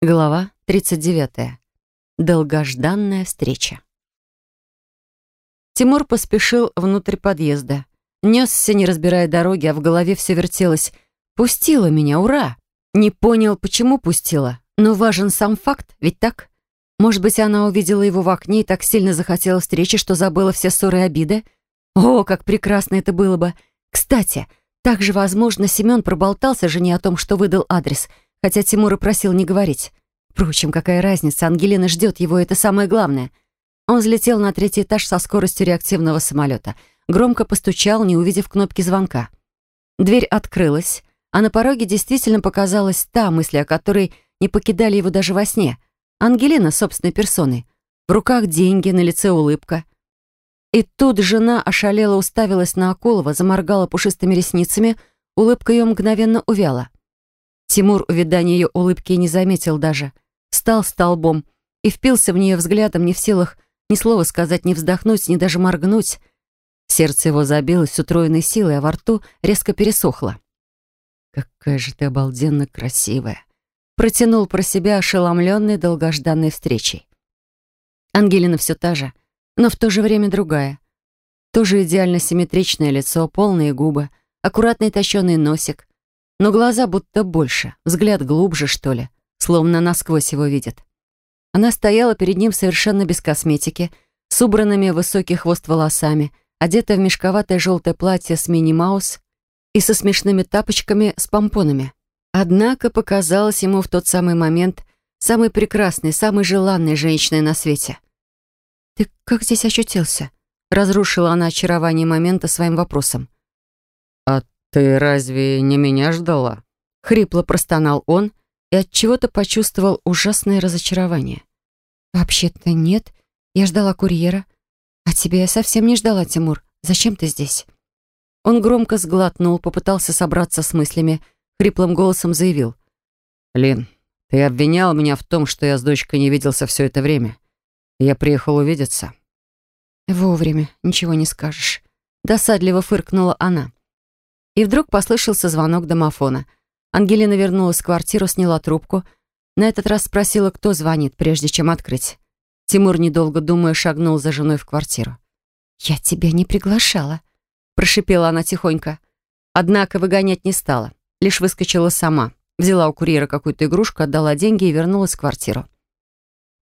Глава 39. Долгожданная встреча. Тимур поспешил внутрь подъезда. Несся, не разбирая дороги, а в голове все вертелось. «Пустила меня, ура!» Не понял, почему пустила, но важен сам факт, ведь так? Может быть, она увидела его в окне и так сильно захотела встречи, что забыла все ссоры и обиды? О, как прекрасно это было бы! Кстати, также, возможно, Семен проболтался жене о том, что выдал адрес — хотя Тимур и просил не говорить. Впрочем, какая разница, Ангелина ждет его, это самое главное. Он взлетел на третий этаж со скоростью реактивного самолета. Громко постучал, не увидев кнопки звонка. Дверь открылась, а на пороге действительно показалась та мысль, о которой не покидали его даже во сне. Ангелина собственной персоной. В руках деньги, на лице улыбка. И тут жена ошалела уставилась на Акулова, заморгала пушистыми ресницами, улыбка ее мгновенно увяла. Тимур, увидание ее улыбки, не заметил даже. Стал столбом и впился в нее взглядом, не в силах ни слова сказать, ни вздохнуть, ни даже моргнуть. Сердце его забилось с утроенной силой, а во рту резко пересохло. «Какая же ты обалденно красивая!» Протянул про себя ошеломленный долгожданной встречей. Ангелина все та же, но в то же время другая. Тоже идеально симметричное лицо, полные губы, аккуратный точеный носик, но глаза будто больше, взгляд глубже, что ли, словно насквозь его видит. Она стояла перед ним совершенно без косметики, с убранными высокий хвост волосами, одетая в мешковатое желтое платье с мини-маус и со смешными тапочками с помпонами. Однако показалась ему в тот самый момент самой прекрасной, самой желанной женщиной на свете. «Ты как здесь очутился?» Разрушила она очарование момента своим вопросом. «Ты разве не меня ждала?» Хрипло простонал он и от чего то почувствовал ужасное разочарование. «Вообще-то нет. Я ждала курьера. А тебя я совсем не ждала, Тимур. Зачем ты здесь?» Он громко сглотнул, попытался собраться с мыслями, хриплым голосом заявил. «Лин, ты обвинял меня в том, что я с дочкой не виделся все это время. Я приехал увидеться». «Вовремя, ничего не скажешь». Досадливо фыркнула она. И вдруг послышался звонок домофона. Ангелина вернулась в квартиру, сняла трубку. На этот раз спросила, кто звонит, прежде чем открыть. Тимур, недолго думая, шагнул за женой в квартиру. «Я тебя не приглашала», — прошипела она тихонько. Однако выгонять не стала, лишь выскочила сама. Взяла у курьера какую-то игрушку, отдала деньги и вернулась в квартиру.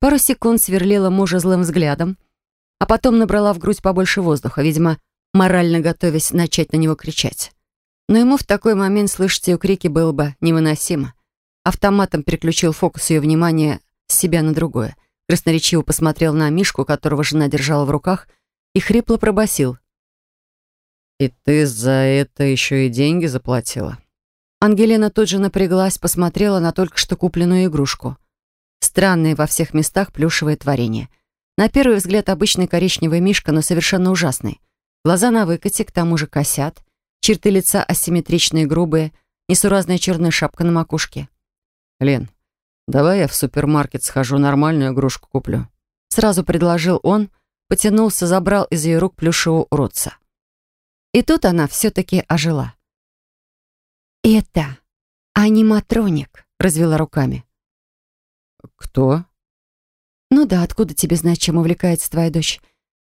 Пару секунд сверлила мужа злым взглядом, а потом набрала в грудь побольше воздуха, видимо, морально готовясь начать на него кричать. Но ему в такой момент слышать ее крики было бы невыносимо. Автоматом переключил фокус ее внимания с себя на другое. Красноречиво посмотрел на Мишку, которого жена держала в руках, и хрипло пробасил. «И ты за это еще и деньги заплатила?» Ангелина тут же напряглась, посмотрела на только что купленную игрушку. Странное во всех местах плюшевое творение. На первый взгляд обычный коричневый мишка, но совершенно ужасный. Глаза на выкате, к тому же косят. Черты лица асимметричные грубые, несуразная черная шапка на макушке. «Лен, давай я в супермаркет схожу, нормальную игрушку куплю». Сразу предложил он, потянулся, забрал из ее рук плюшевого уродца. И тут она все-таки ожила. «Это аниматроник», — развела руками. «Кто?» «Ну да, откуда тебе знать, чем увлекается твоя дочь?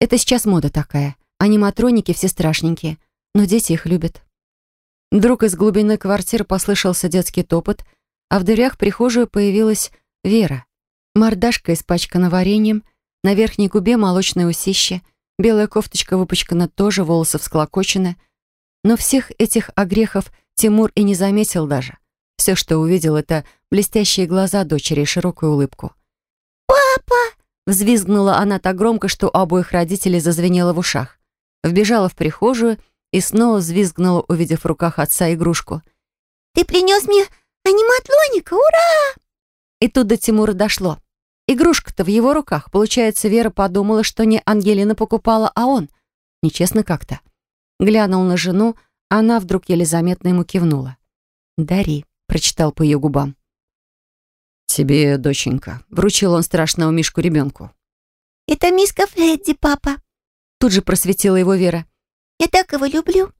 Это сейчас мода такая. Аниматроники все страшненькие но дети их любят. Вдруг из глубины квартиры послышался детский топот, а в дверях прихожую появилась Вера. Мордашка испачкана вареньем, на верхней губе молочное усище, белая кофточка выпачкана тоже, волосы всклокочены. Но всех этих огрехов Тимур и не заметил даже. Все, что увидел, это блестящие глаза дочери и широкую улыбку. «Папа!» — взвизгнула она так громко, что у обоих родителей зазвенело в ушах. Вбежала в прихожую и снова взвизгнула, увидев в руках отца игрушку. «Ты принес мне аниматлоника! Ура!» И тут до Тимура дошло. Игрушка-то в его руках. Получается, Вера подумала, что не Ангелина покупала, а он. Нечестно как-то. Глянул на жену, а она вдруг еле заметно ему кивнула. «Дари», — прочитал по ее губам. «Тебе, доченька», — вручил он страшного мишку ребенку. «Это миска Фредди, папа», — тут же просветила его Вера. Я так его люблю».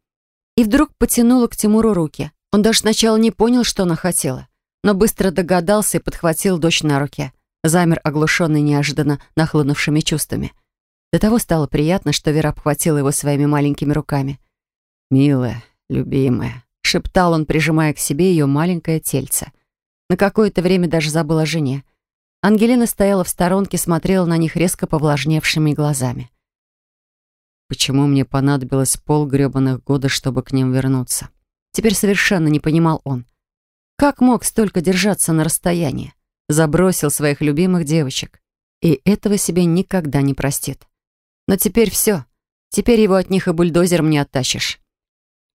И вдруг потянула к Тимуру руки. Он даже сначала не понял, что она хотела. но быстро догадался и подхватил дочь на руки. Замер, оглушенный неожиданно нахлынувшими чувствами. До того стало приятно, что Вера обхватила его своими маленькими руками. «Милая, любимая», — шептал он, прижимая к себе ее маленькое тельце. На какое-то время даже забыл о жене. Ангелина стояла в сторонке, смотрела на них резко повлажневшими глазами. Почему мне понадобилось полгребаных года, чтобы к ним вернуться? Теперь совершенно не понимал он. Как мог столько держаться на расстоянии? Забросил своих любимых девочек. И этого себе никогда не простит. Но теперь все. Теперь его от них и бульдозером не оттащишь.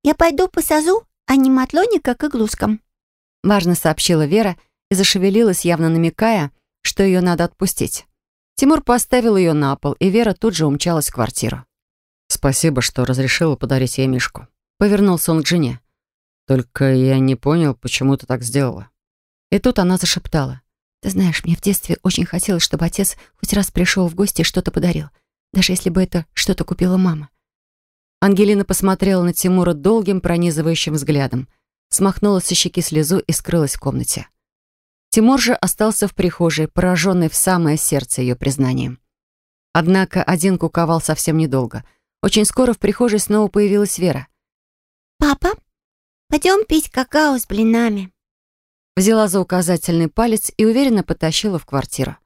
«Я пойду по сазу, а не матлоника к иглускам», важно сообщила Вера и зашевелилась, явно намекая, что ее надо отпустить. Тимур поставил ее на пол, и Вера тут же умчалась в квартиру. «Спасибо, что разрешила подарить ей Мишку». Повернулся он к жене. «Только я не понял, почему ты так сделала». И тут она зашептала. «Ты знаешь, мне в детстве очень хотелось, чтобы отец хоть раз пришел в гости и что-то подарил, даже если бы это что-то купила мама». Ангелина посмотрела на Тимура долгим пронизывающим взглядом, смахнула со щеки слезу и скрылась в комнате. Тимур же остался в прихожей, пораженный в самое сердце ее признанием. Однако один куковал совсем недолго. Очень скоро в прихожей снова появилась Вера. «Папа, пойдем пить какао с блинами». Взяла за указательный палец и уверенно потащила в квартиру.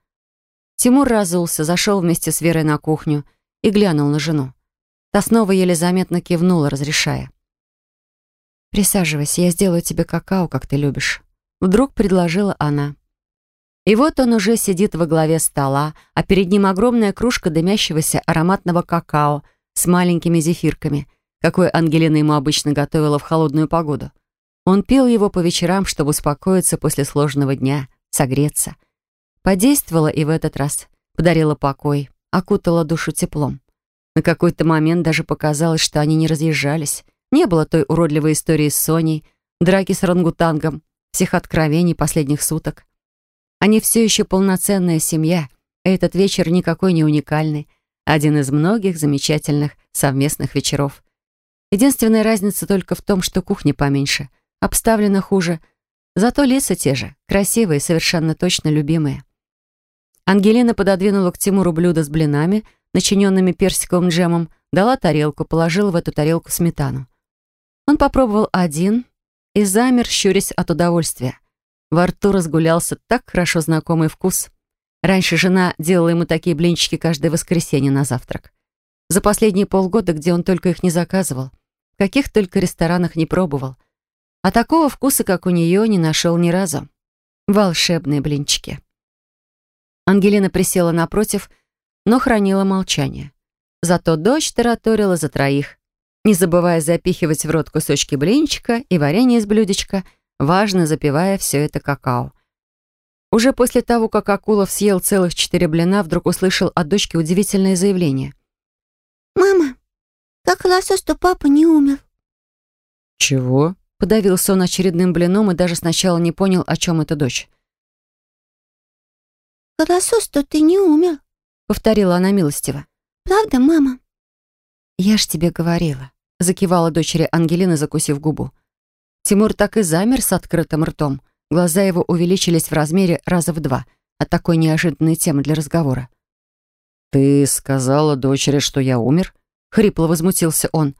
Тимур разулся, зашел вместе с Верой на кухню и глянул на жену. Та снова еле заметно кивнула, разрешая. «Присаживайся, я сделаю тебе какао, как ты любишь». Вдруг предложила она. И вот он уже сидит во главе стола, а перед ним огромная кружка дымящегося ароматного какао с маленькими зефирками, какой Ангелина ему обычно готовила в холодную погоду. Он пил его по вечерам, чтобы успокоиться после сложного дня, согреться. Подействовала и в этот раз. Подарила покой, окутала душу теплом. На какой-то момент даже показалось, что они не разъезжались. Не было той уродливой истории с Соней, драки с рангутангом, всех откровений последних суток. Они все еще полноценная семья, и этот вечер никакой не уникальный, один из многих замечательных совместных вечеров. Единственная разница только в том, что кухня поменьше, обставлена хуже, зато лица те же, красивые, совершенно точно любимые. Ангелина пододвинула к Тимуру блюдо с блинами, начиненными персиковым джемом, дала тарелку, положила в эту тарелку сметану. Он попробовал один, и замер, щурясь от удовольствия. Во рту разгулялся так хорошо знакомый вкус. Раньше жена делала ему такие блинчики каждое воскресенье на завтрак. За последние полгода, где он только их не заказывал, в каких только ресторанах не пробовал. А такого вкуса, как у нее, не нашел ни разу. Волшебные блинчики. Ангелина присела напротив, но хранила молчание. Зато дочь тараторила за троих не забывая запихивать в рот кусочки блинчика и варенье из блюдечка, важно запивая все это какао. Уже после того, как Акулов съел целых четыре блина, вдруг услышал от дочки удивительное заявление. «Мама, как лосось, то папа не умер». «Чего?» — подавился он очередным блином и даже сначала не понял, о чем это дочь. «Лосось, то ты не умер», — повторила она милостиво. «Правда, мама?» «Я ж тебе говорила закивала дочери Ангелина, закусив губу. Тимур так и замер с открытым ртом. Глаза его увеличились в размере раза в два от такой неожиданной темы для разговора. «Ты сказала дочери, что я умер?» — хрипло возмутился он.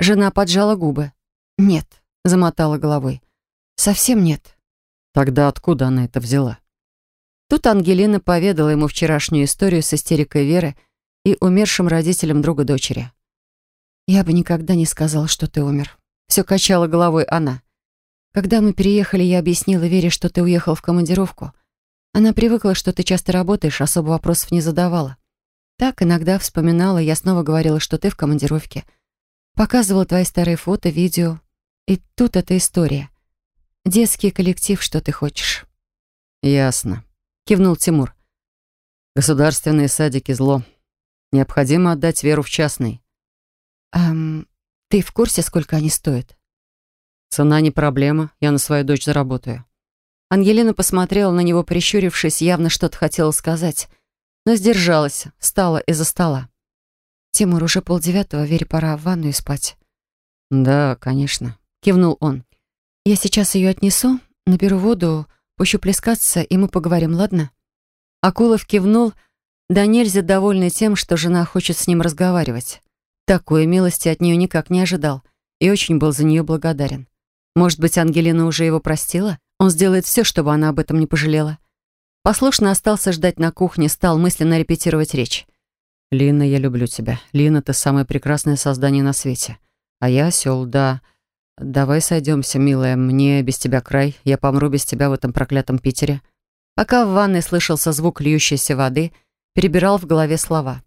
Жена поджала губы. «Нет», — замотала головой. «Совсем нет». «Тогда откуда она это взяла?» Тут Ангелина поведала ему вчерашнюю историю с истерикой Веры и умершим родителем друга дочери. «Я бы никогда не сказал, что ты умер». Все качала головой она. «Когда мы переехали, я объяснила Вере, что ты уехал в командировку. Она привыкла, что ты часто работаешь, особо вопросов не задавала. Так иногда вспоминала, я снова говорила, что ты в командировке. Показывала твои старые фото, видео. И тут эта история. Детский коллектив, что ты хочешь». «Ясно», — кивнул Тимур. «Государственные садики — зло. Необходимо отдать Веру в частный. «Эм, ты в курсе, сколько они стоят?» «Цена не проблема, я на свою дочь заработаю». Ангелина посмотрела на него, прищурившись, явно что-то хотела сказать, но сдержалась, встала из-за стола. «Тимур, уже полдевятого, Вере пора в ванную спать». «Да, конечно», — кивнул он. «Я сейчас ее отнесу, наберу воду, пущу плескаться, и мы поговорим, ладно?» Акулов кивнул, да нельзя довольный тем, что жена хочет с ним разговаривать. Такой милости от нее никак не ожидал и очень был за нее благодарен. Может быть, Ангелина уже его простила? Он сделает все, чтобы она об этом не пожалела. Послушно остался ждать на кухне, стал мысленно репетировать речь. «Лина, я люблю тебя. Лина, ты самое прекрасное создание на свете. А я осел, да. Давай сойдемся, милая. Мне без тебя край. Я помру без тебя в этом проклятом Питере». Пока в ванной слышался звук льющейся воды, перебирал в голове слова.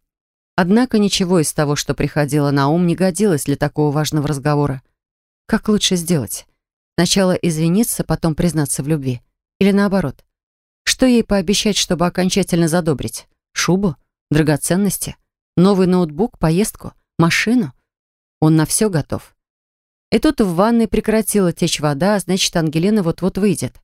Однако ничего из того, что приходило на ум, не годилось для такого важного разговора. Как лучше сделать? Сначала извиниться, потом признаться в любви? Или наоборот? Что ей пообещать, чтобы окончательно задобрить? Шубу? Драгоценности? Новый ноутбук? Поездку? Машину? Он на все готов. И тут в ванной прекратила течь вода, а значит, Ангелина вот-вот выйдет.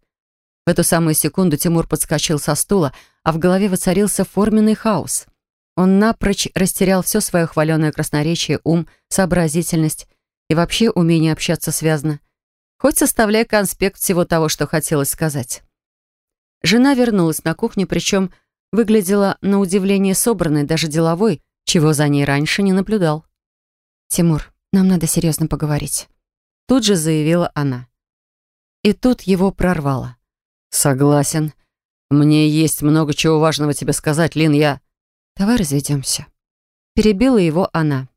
В эту самую секунду Тимур подскочил со стула, а в голове воцарился форменный хаос. Он напрочь растерял все свое хваленое красноречие, ум, сообразительность и вообще умение общаться связно. Хоть составляя конспект всего того, что хотелось сказать. Жена вернулась на кухню, причем выглядела на удивление собранной, даже деловой, чего за ней раньше не наблюдал. «Тимур, нам надо серьезно поговорить», — тут же заявила она. И тут его прорвало. «Согласен. Мне есть много чего важного тебе сказать, Лин, я...» «Давай разведемся». Перебила его она.